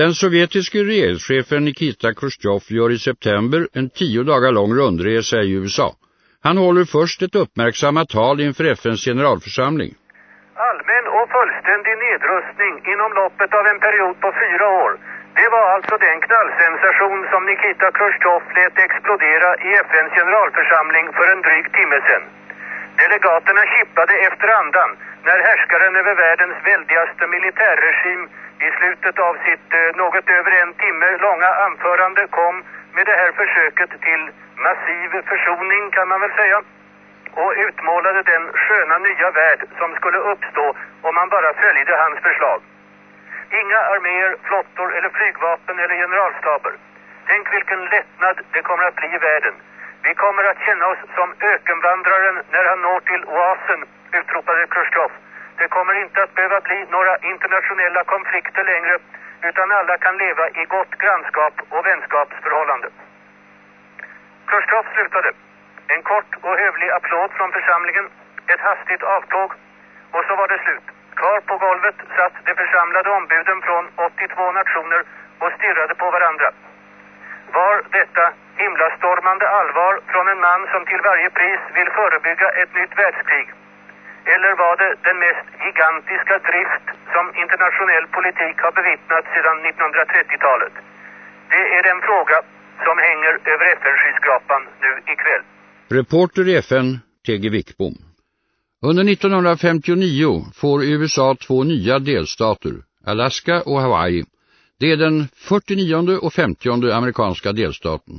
Den sovjetiske regeringschefen Nikita Khrushchev gör i september en tio dagar lång rundresa i USA. Han håller först ett uppmärksammat tal inför FNs generalförsamling. Allmän och fullständig nedrustning inom loppet av en period på fyra år. Det var alltså den knallsensation som Nikita Khrushchev lät explodera i FNs generalförsamling för en dryg timme sedan. Delegaterna kippade efter andan när härskaren över världens väldigaste militärregim i slutet av sitt eh, något över en timme långa anförande kom med det här försöket till massiv försoning kan man väl säga och utmålade den sköna nya värld som skulle uppstå om man bara följde hans förslag. Inga arméer, flottor eller flygvapen eller generalstaber. Tänk vilken lättnad det kommer att bli i världen. Vi kommer att känna oss som ökenvandraren när han når till oasen, utropade Khrushchev. Det kommer inte att behöva bli några internationella konflikter längre utan alla kan leva i gott grannskap och vänskapsförhållande. Khrushchev slutade. En kort och hövlig applåd från församlingen, ett hastigt avtåg och så var det slut. Kvar på golvet satt de församlade ombuden från 82 nationer och stirrade på varandra. Var detta himlastormande allvar från en man som till varje pris vill förebygga ett nytt världskrig? Eller var det den mest gigantiska drift som internationell politik har bevittnat sedan 1930-talet? Det är den fråga som hänger över FN-skyskrapan nu ikväll. Reporter i FN, T.G. Wickbom. Under 1959 får USA två nya delstater, Alaska och Hawaii. Det är den 49 och 50 amerikanska delstaten.